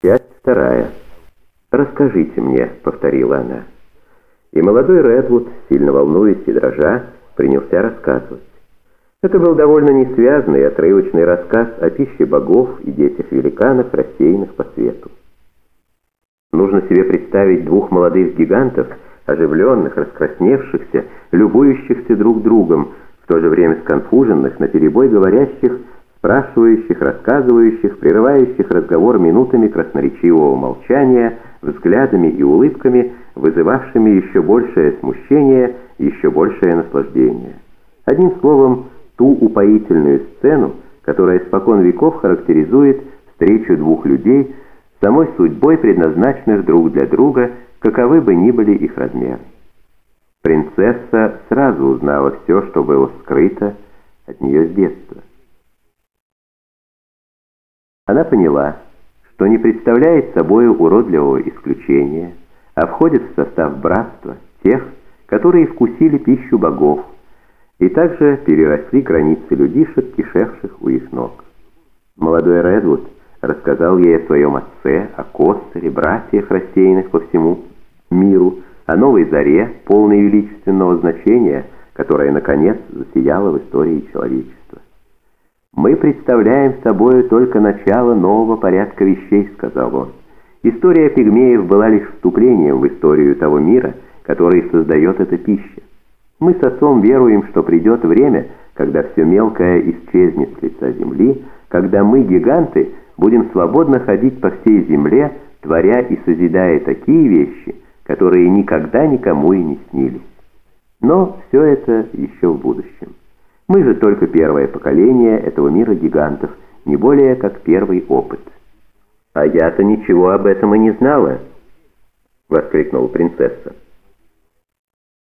Часть вторая. «Расскажите мне», — повторила она. И молодой Редвуд, сильно волнуясь и дрожа, принялся рассказывать. Это был довольно несвязный отрывочный рассказ о пище богов и детях великанов, рассеянных по свету. Нужно себе представить двух молодых гигантов, оживленных, раскрасневшихся, любующихся друг другом, в то же время сконфуженных, наперебой говорящих спрашивающих, рассказывающих, прерывающих разговор минутами красноречивого молчания, взглядами и улыбками, вызывавшими еще большее смущение, еще большее наслаждение. Одним словом, ту упоительную сцену, которая спокон веков характеризует встречу двух людей, самой судьбой предназначенных друг для друга, каковы бы ни были их размеры. Принцесса сразу узнала все, что было скрыто от нее с детства. Она поняла, что не представляет собой уродливого исключения, а входит в состав братства тех, которые вкусили пищу богов, и также переросли границы людишек, кишевших у их ног. Молодой Редвуд рассказал ей о своем отце, о Костере, братьях, рассеянных по всему миру, о новой заре, полной величественного значения, которая, наконец, засияла в истории человечества. «Мы представляем собой только начало нового порядка вещей», — сказал он. «История пигмеев была лишь вступлением в историю того мира, который создает эта пища. Мы с отцом веруем, что придет время, когда все мелкое исчезнет с лица земли, когда мы, гиганты, будем свободно ходить по всей земле, творя и созидая такие вещи, которые никогда никому и не снились. Но все это еще в будущем. Мы же только первое поколение этого мира гигантов, не более как первый опыт. «А я-то ничего об этом и не знала!» — воскликнула принцесса.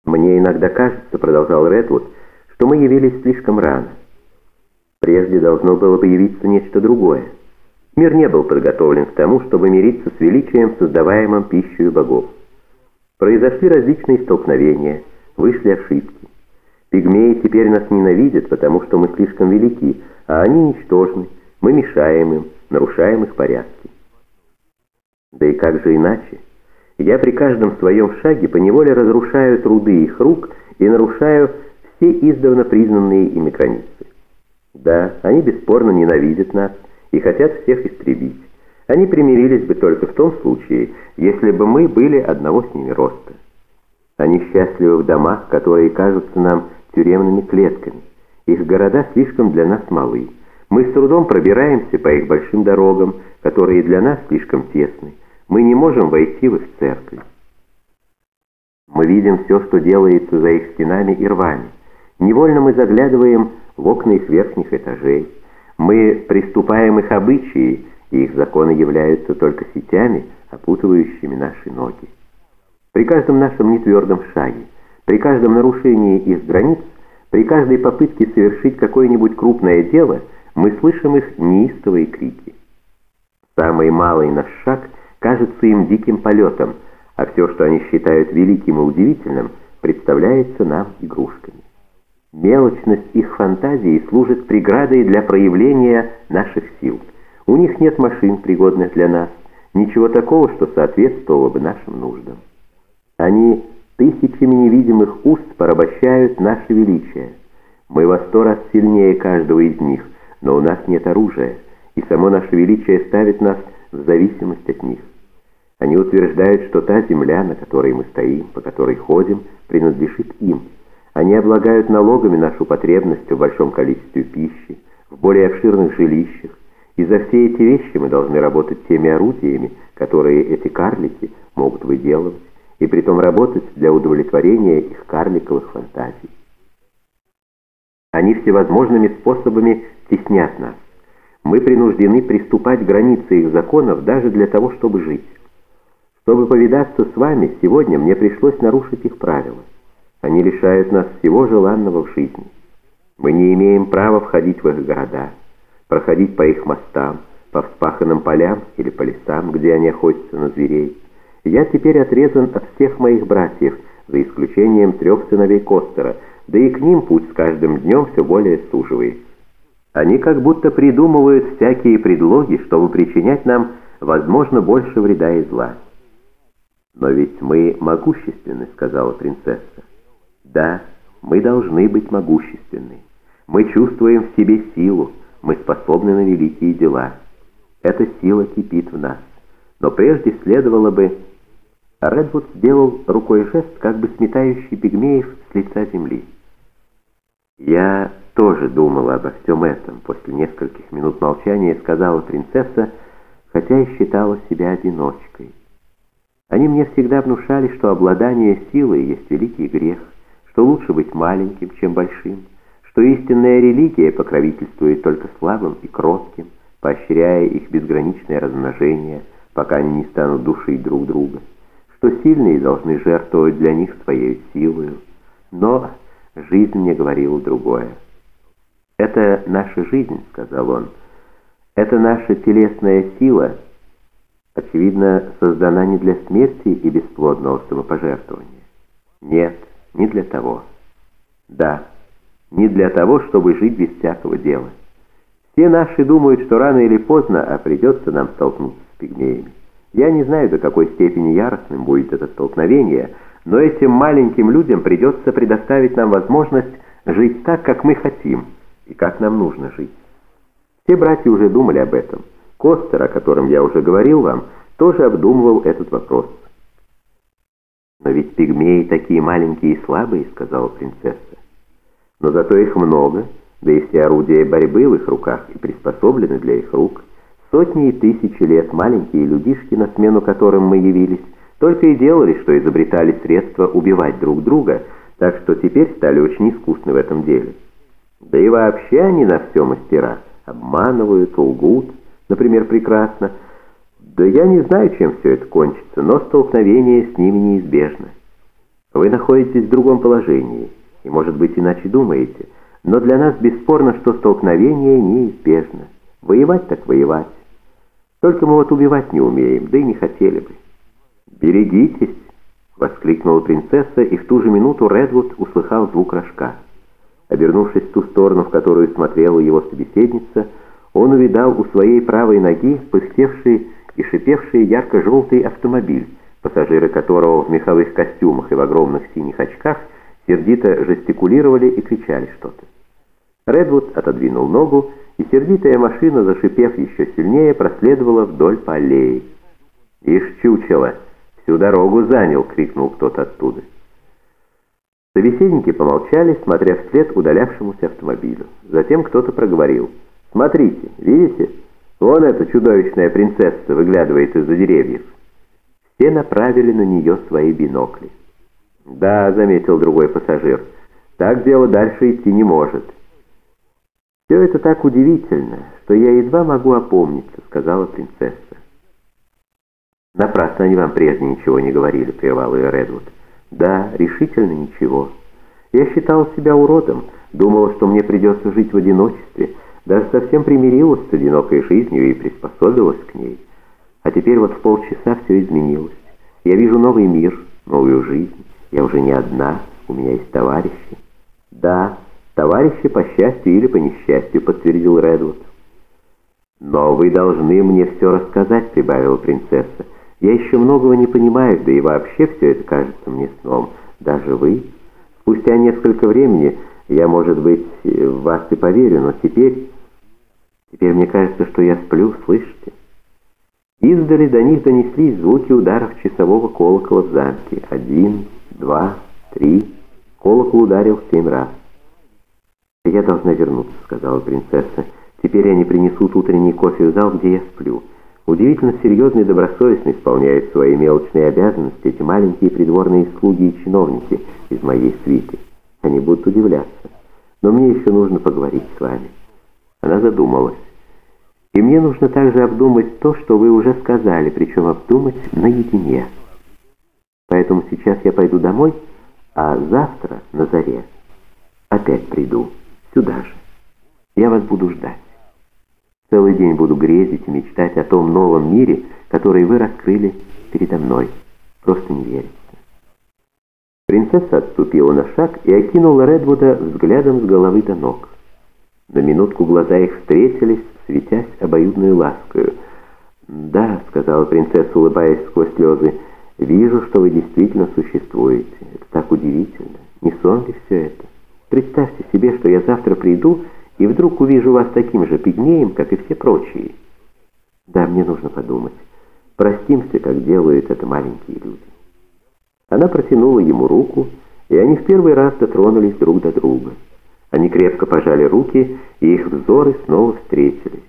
«Мне иногда кажется, — продолжал Редвуд, — что мы явились слишком рано. Прежде должно было появиться нечто другое. Мир не был подготовлен к тому, чтобы мириться с величием, создаваемым пищей богов. Произошли различные столкновения, вышли ошибки. Пигмеи теперь нас ненавидят, потому что мы слишком велики, а они ничтожны, мы мешаем им, нарушаем их порядки. Да и как же иначе? Я при каждом своем шаге поневоле разрушаю труды их рук и нарушаю все издавна признанные ими границы. Да, они бесспорно ненавидят нас и хотят всех истребить. Они примирились бы только в том случае, если бы мы были одного с ними роста. Они счастливы в домах, которые кажутся нам тюремными клетками. Их города слишком для нас малы. Мы с трудом пробираемся по их большим дорогам, которые для нас слишком тесны. Мы не можем войти в их церкви. Мы видим все, что делается за их стенами и рвами. Невольно мы заглядываем в окна их верхних этажей. Мы приступаем их обычаи, и их законы являются только сетями, опутывающими наши ноги. При каждом нашем нетвердом шаге при каждом нарушении их границ, при каждой попытке совершить какое-нибудь крупное дело, мы слышим их неистовые крики. Самый малый наш шаг кажется им диким полетом, а все, что они считают великим и удивительным, представляется нам игрушками. Мелочность их фантазии служит преградой для проявления наших сил. У них нет машин, пригодных для нас, ничего такого, что соответствовало бы нашим нуждам. Они тысячами невидимых уст порабощают наше величие. Мы во сто раз сильнее каждого из них, но у нас нет оружия, и само наше величие ставит нас в зависимость от них. Они утверждают, что та земля, на которой мы стоим, по которой ходим, принадлежит им. Они облагают налогами нашу потребность в большом количестве пищи, в более обширных жилищах, и за все эти вещи мы должны работать теми орудиями, которые эти карлики могут выделывать и притом работать для удовлетворения их карликовых фантазий. Они всевозможными способами теснят нас. Мы принуждены приступать к границе их законов даже для того, чтобы жить. Чтобы повидаться с вами, сегодня мне пришлось нарушить их правила. Они лишают нас всего желанного в жизни. Мы не имеем права входить в их города, проходить по их мостам, по вспаханным полям или по лесам, где они охотятся на зверей. Я теперь отрезан от всех моих братьев, за исключением трех сыновей Костера, да и к ним путь с каждым днем все более суживается. Они как будто придумывают всякие предлоги, чтобы причинять нам возможно, больше вреда и зла. «Но ведь мы могущественны», — сказала принцесса. «Да, мы должны быть могущественны. Мы чувствуем в себе силу, мы способны на великие дела. Эта сила кипит в нас. Но прежде следовало бы...» Редвуд сделал рукой жест, как бы сметающий пигмеев с лица земли. «Я тоже думала обо всем этом», — после нескольких минут молчания сказала принцесса, хотя и считала себя одиночкой. Они мне всегда внушали, что обладание силой есть великий грех, что лучше быть маленьким, чем большим, что истинная религия покровительствует только слабым и кротким, поощряя их безграничное размножение, пока они не станут душить друг друга, что сильные должны жертвовать для них своей силой. Но жизнь мне говорила другое. «Это наша жизнь», — сказал он, — «это наша телесная сила» очевидно, создана не для смерти и бесплодного самопожертвования. Нет, не для того. Да, не для того, чтобы жить без всякого дела. Все наши думают, что рано или поздно, а придется нам столкнуться с пигмеями. Я не знаю, до какой степени яростным будет это столкновение, но этим маленьким людям придется предоставить нам возможность жить так, как мы хотим и как нам нужно жить. Все братья уже думали об этом. Костер, о котором я уже говорил вам, тоже обдумывал этот вопрос. «Но ведь пигмеи такие маленькие и слабые», — сказала принцесса. «Но зато их много, да и все орудия борьбы в их руках и приспособлены для их рук. Сотни и тысячи лет маленькие людишки, на смену которым мы явились, только и делали, что изобретали средства убивать друг друга, так что теперь стали очень искусны в этом деле. Да и вообще они на все мастера, обманывают, лгут» например, прекрасно. Да я не знаю, чем все это кончится, но столкновение с ними неизбежно. Вы находитесь в другом положении, и, может быть, иначе думаете, но для нас бесспорно, что столкновение неизбежно. Воевать так воевать. Только мы вот убивать не умеем, да и не хотели бы. «Берегитесь!» — воскликнула принцесса, и в ту же минуту Редвуд услыхал звук рожка. Обернувшись в ту сторону, в которую смотрела его собеседница, он увидал у своей правой ноги пыхтевший и шипевший ярко-желтый автомобиль, пассажиры которого в меховых костюмах и в огромных синих очках сердито жестикулировали и кричали что-то. Редвуд отодвинул ногу, и сердитая машина, зашипев еще сильнее, проследовала вдоль по аллее. «Ишь, чучело! Всю дорогу занял!» — крикнул кто-то оттуда. Собеседники помолчали, смотря вслед удалявшемуся автомобилю. Затем кто-то проговорил — Смотрите, видите? Вон эта чудовищная принцесса выглядывает из-за деревьев. Все направили на нее свои бинокли. «Да», — заметил другой пассажир, — «так дело дальше идти не может». «Все это так удивительно, что я едва могу опомниться», — сказала принцесса. «Напрасно они вам прежде ничего не говорили», — прервал ее Редвуд. «Да, решительно ничего. Я считал себя уродом, думала, что мне придется жить в одиночестве» даже совсем примирилась с одинокой жизнью и приспособилась к ней. А теперь вот в полчаса все изменилось. Я вижу новый мир, новую жизнь. Я уже не одна, у меня есть товарищи. Да, товарищи по счастью или по несчастью, подтвердил Редвуд. «Но вы должны мне все рассказать», — прибавила принцесса. «Я еще многого не понимаю, да и вообще все это кажется мне сном. Даже вы. Спустя несколько времени я, может быть, в вас и поверю, но теперь...» Теперь мне кажется, что я сплю, слышите? Издали до них донеслись звуки ударов часового колокола в замке. Один, два, три. Колокол ударил семь раз. «Я должна вернуться», — сказала принцесса. «Теперь они принесут утренний кофе в зал, где я сплю». Удивительно серьезно и добросовестно исполняют свои мелочные обязанности эти маленькие придворные слуги и чиновники из моей свиты. Они будут удивляться. Но мне еще нужно поговорить с вами. Она задумалась. «И мне нужно также обдумать то, что вы уже сказали, причем обдумать наедине. Поэтому сейчас я пойду домой, а завтра на заре опять приду сюда же. Я вас буду ждать. Целый день буду грезить и мечтать о том новом мире, который вы раскрыли передо мной. Просто не верится». Принцесса отступила на шаг и окинула Редвуда взглядом с головы до ног. На минутку глаза их встретились, светясь обоюдной ласкою. «Да», — сказал сказала принцесса, улыбаясь сквозь слезы. «Вижу, что вы действительно существуете. Это так удивительно. Не сон ли все это? Представьте себе, что я завтра приду и вдруг увижу вас таким же пигмеем, как и все прочие. Да, мне нужно подумать. Простимся, как делают это маленькие люди». Она протянула ему руку, и они в первый раз дотронулись друг до друга. Они крепко пожали руки, и их взоры снова встретились.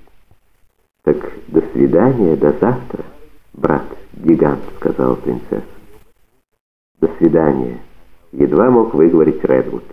«Так до свидания, до завтра, брат-гигант», — сказала принцесса. «До свидания», — едва мог выговорить Редвуд.